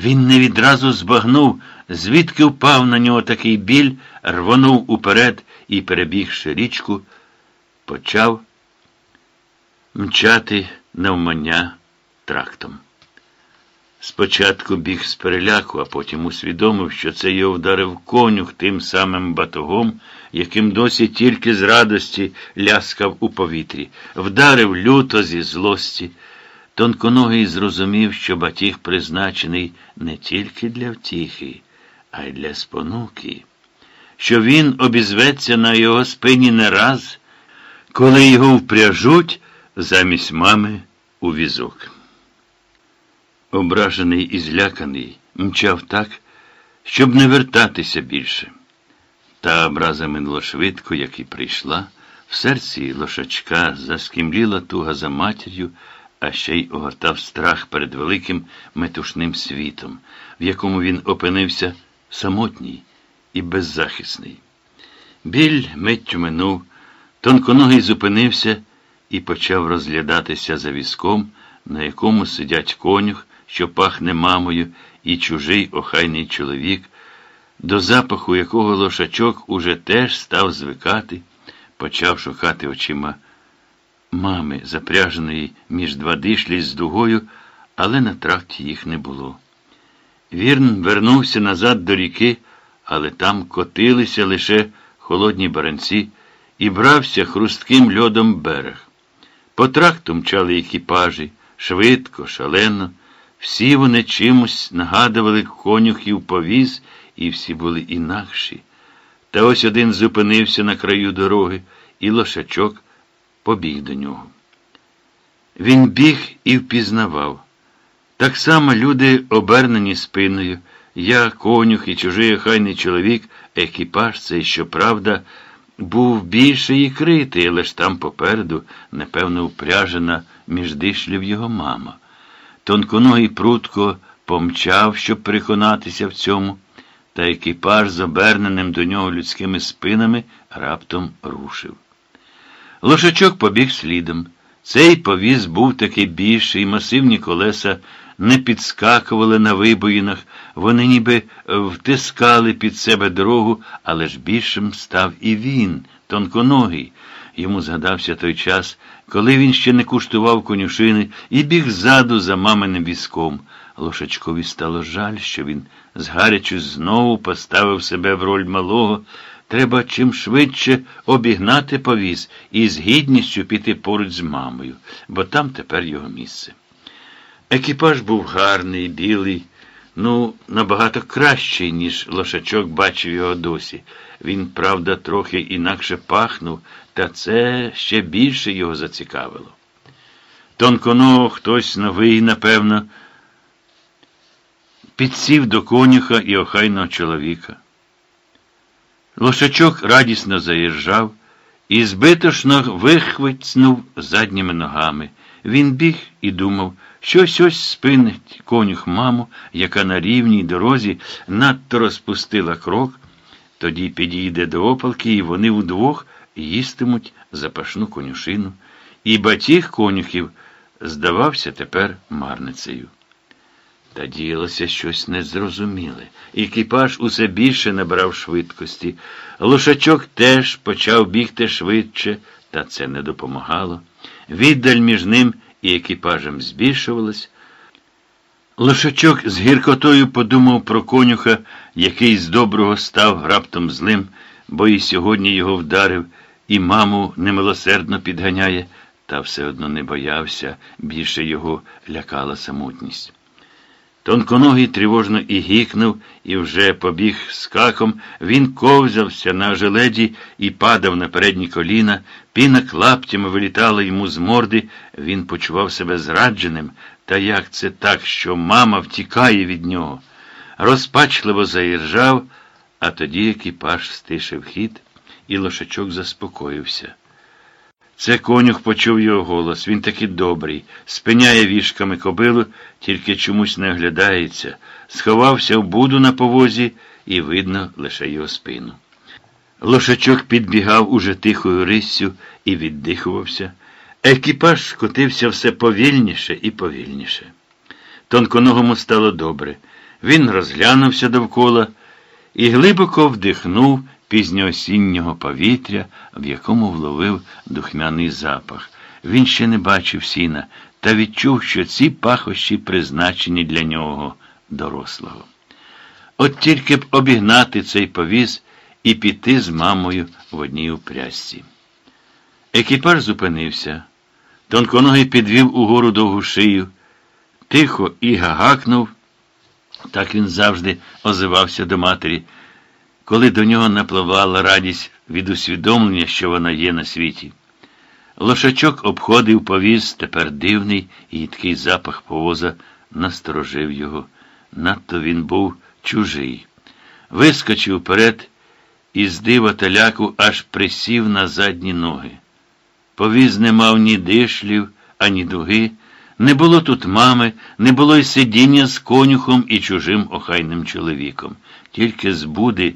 Він не відразу збагнув, звідки впав на нього такий біль, рвонув уперед і, перебігши річку, почав мчати навмання трактом. Спочатку біг з переляку, а потім усвідомив, що це його вдарив конюх тим самим батогом, яким досі тільки з радості ляскав у повітрі, вдарив люто зі злості. Тонконогий зрозумів, що батіг призначений не тільки для втіхи, а й для спонуки, що він обізветься на його спині не раз, коли його впряжуть замість мами у візок. Ображений і зляканий, мчав так, щоб не вертатися більше. Та образа минула швидко, як і прийшла, в серці лошачка заскімліла туга за матір'ю, а ще й огортав страх перед великим метушним світом, в якому він опинився самотній і беззахисний. Біль миттю минув, тонконогий зупинився і почав розглядатися за візком, на якому сидять конюх, що пахне мамою, і чужий охайний чоловік, до запаху якого лошачок уже теж став звикати, почав шукати очима мами, запряженої між два дишлі з дугою, але на тракті їх не було. Вірн вернувся назад до ріки, але там котилися лише холодні баранці і брався хрустким льодом берег. По тракту мчали екіпажі, швидко, шалено. Всі вони чимось нагадували конюхів повіз, і всі були інакші. Та ось один зупинився на краю дороги, і лошачок побіг до нього. Він біг і впізнавав. Так само люди, обернені спиною, я, конюх і чужий охайний чоловік, екіпаж цей, щоправда, був більше і критий, але ж там попереду, напевно, впряжена між дишлів його мама. Тонконогий прутко помчав, щоб переконатися в цьому, та екіпаж, з оберненим до нього людськими спинами, раптом рушив. Лошачок побіг слідом. Цей повіз був такий більший, масивні колеса не підскакували на вибоїнах, вони ніби втискали під себе дорогу, але ж більшим став і він, тонконогий. Йому згадався той час, коли він ще не куштував конюшини і біг ззаду за маминим візком. Лошачкові стало жаль, що він згарячу знову поставив себе в роль малого. Треба чим швидше обігнати повіз і з гідністю піти поруч з мамою, бо там тепер його місце. Екіпаж був гарний, білий, ну, набагато кращий, ніж лошачок бачив його досі. Він, правда, трохи інакше пахнув, та це ще більше його зацікавило. Тонконого хтось новий, напевно, підсів до конюха і охайного чоловіка. Лошачок радісно заїжджав і збитошно вихвицнув задніми ногами. Він біг і думав, щось ось спинить конюх маму, яка на рівній дорозі надто розпустила крок, тоді підійде до опалки, і вони вдвох їстимуть запашну конюшину. І батіг конюхів здавався тепер марницею. Та діялося щось незрозуміле. Екіпаж усе більше набрав швидкості. Лошачок теж почав бігти швидше, та це не допомагало. Віддаль між ним і екіпажем збільшувалась. Лошачок з гіркотою подумав про конюха, який з доброго став раптом злим, бо і сьогодні його вдарив, і маму немилосердно підганяє, та все одно не боявся, більше його лякала самотність. Тонконогий тривожно і гікнув, і вже побіг скаком, він ковзався на желеді і падав на передні коліна, піна клаптями вилітала йому з морди, він почував себе зрадженим, та як це так, що мама втікає від нього? Розпачливо заіржав, а тоді екіпаж стишив хід, і лошачок заспокоївся. Це конюх почув його голос. Він таки добрий, спиняє вішками кобилу, тільки чомусь не оглядається, сховався в буду на повозі і видно лише його спину. Лошачок підбігав уже тихою риссю і віддихувався. Екіпаж котився все повільніше і повільніше. Тонконогому стало добре. Він розглянувся довкола і глибоко вдихнув пізньоосіннього повітря, в якому вловив духмяний запах. Він ще не бачив сіна та відчув, що ці пахощі призначені для нього дорослого. От тільки б обігнати цей повіз і піти з мамою в одній упрясці. Екіпаж зупинився. Тонконогий підвів угору довгу шию, тихо і гагакнув. Так він завжди озивався до матері, коли до нього напливала радість від усвідомлення, що вона є на світі. Лошачок обходив повіз, тепер дивний і їдкий запах повоза насторожив його. Надто він був чужий. Вискочив вперед і з дива та ляку аж присів на задні ноги. Повіз не мав ні дишлів, ані дуги. Не було тут мами, не було й сидіння з конюхом і чужим охайним чоловіком. Тільки з буди